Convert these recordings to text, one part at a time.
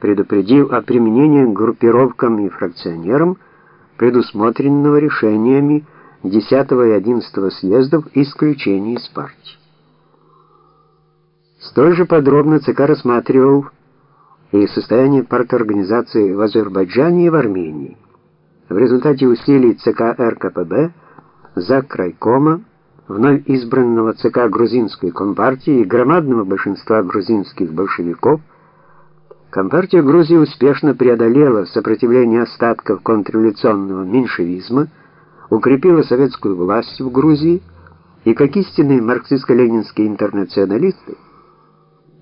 предупредил о применении группировкам и фракционерам предусмотренного решениями 10 и 11 съездов исключения из партии. Столь же подробно ЦК рассматривал и состояние парторганизации в Азербайджане и в Армении. В результате усилий ЦК РКПБ, ЗАГ Крайкома, вновь избранного ЦК грузинской компартии и громадного большинства грузинских большевиков, Компартия Грузии успешно преодолела сопротивление остатков контрреволюционного меньшевизма, укрепила советскую власть в Грузии и, как истинные марксистско-ленинские интернационалисты,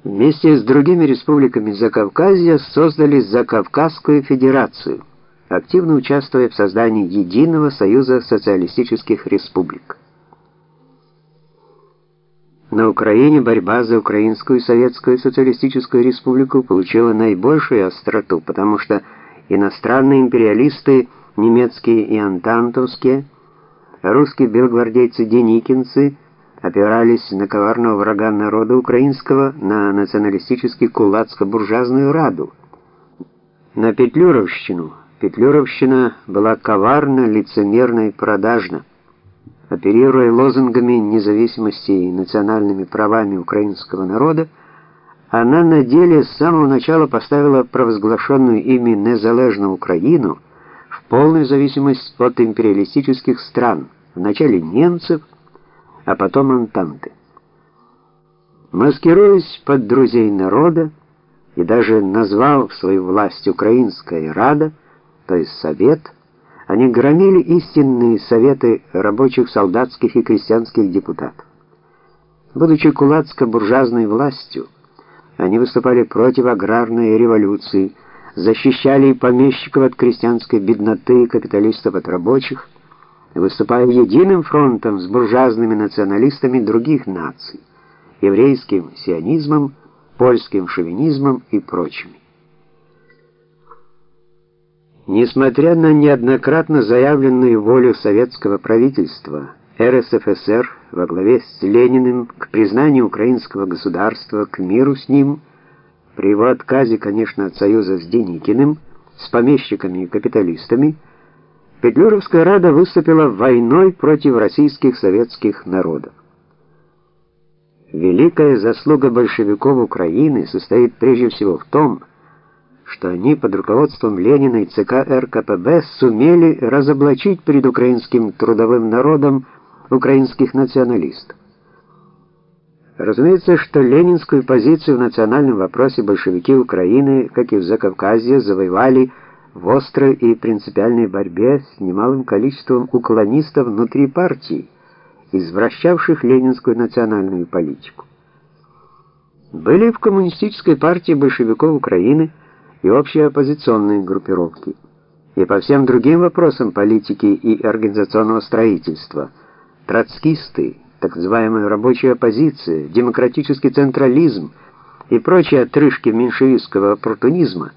вместе с другими республиками Закавказья создали Закавказскую Федерацию, активно участвуя в создании единого союза социалистических республик. На Украине борьба за Украинскую Советскую Социалистическую Республику получила наибольшую остроту, потому что иностранные империалисты, немецкие и антантовские, русские белогвардейцы-деникинцы опирались на коварного врага народа украинского, на националистический кулацко-буржуазную раду, на петлюровщину. Петлюровщина была коварна, лицемерна и продажна. Оперируя лозунгами независимости и национальными правами украинского народа, она на деле с самого начала поставила провозглашенную ими незалежную Украину в полную зависимость от империалистических стран, вначале немцев, а потом Антанты. Маскируясь под друзей народа и даже назвав свою власть Украинская Рада, то есть Совет, они громили истинные советы рабочих, солдатских и крестьянских депутатов. Будучи кулацко-буржуазной властью, они выступали против аграрной революции, защищали помещиков от крестьянской бедноты, капиталистов от рабочих, выступая единым фронтом с буржуазными националистами других наций, еврейским сионизмом, польским шовинизмом и прочими. Несмотря на неоднократно заявленную волю советского правительства, РСФСР во главе с Лениным к признанию украинского государства, к миру с ним, при его отказе, конечно, от союза с Деникиным, с помещиками и капиталистами, Петлюровская рада выступила войной против российских советских народов. Великая заслуга большевиков Украины состоит прежде всего в том, что что они под руководством Ленина и ЦК РКПБ сумели разоблачить перед украинским трудовым народом украинских националистов. Разумеется, что ленинскую позицию в национальном вопросе большевики Украины, как и в Закавказье, завоевали в острой и принципиальной борьбе с немалым количеством уклонистов внутри партии, извращавших ленинскую национальную политику. Были в коммунистической партии большевиков Украины и общие оппозиционные группировки, и по всем другим вопросам политики и организационного строительства, троцкисты, так называемая рабочая оппозиция, демократический централизм и прочие отрыжки меньшевистского оппортунизма,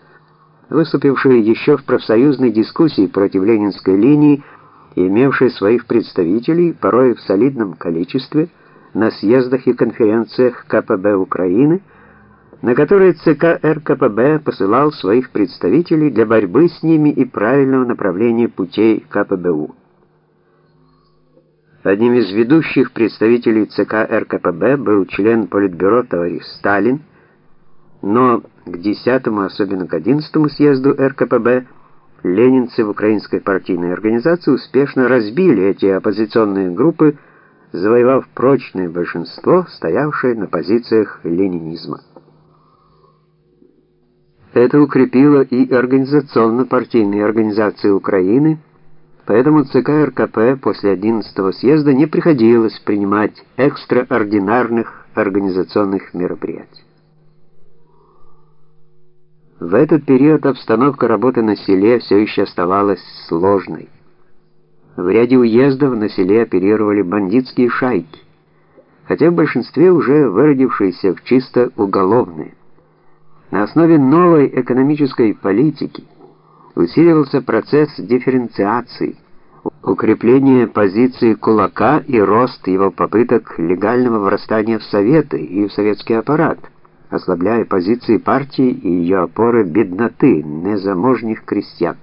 выступившие еще в профсоюзной дискуссии против ленинской линии и имевшие своих представителей, порой в солидном количестве, на съездах и конференциях КПБ Украины, на которые ЦК РКПБ посылал своих представителей для борьбы с ними и правильного направления путей КПБУ. Одним из ведущих представителей ЦК РКПБ был член Политбюро товарищ Сталин, но к 10 особенно к 11 съезду РКПБ ленинцы в Украинской партийной организации успешно разбили эти оппозиционные группы, завоевав прочное большинство, стоявшее на позициях ленинизма. Это укрепило и организационно-партийные организации Украины, поэтому ЦК РКП после 11 съезда не приходилось принимать экстраординарных организационных мероприятий. В этот период обстановка работы на селе все еще оставалась сложной. В ряде уездов на селе оперировали бандитские шайки, хотя в большинстве уже выродившиеся в чисто уголовные. На основе новой экономической политики усиливался процесс дифференциации, укрепление позиции кулака и рост его попыток легального врастания в Советы и в советский аппарат, ослабляя позиции партии и ее опоры бедноты, незаможних крестьян.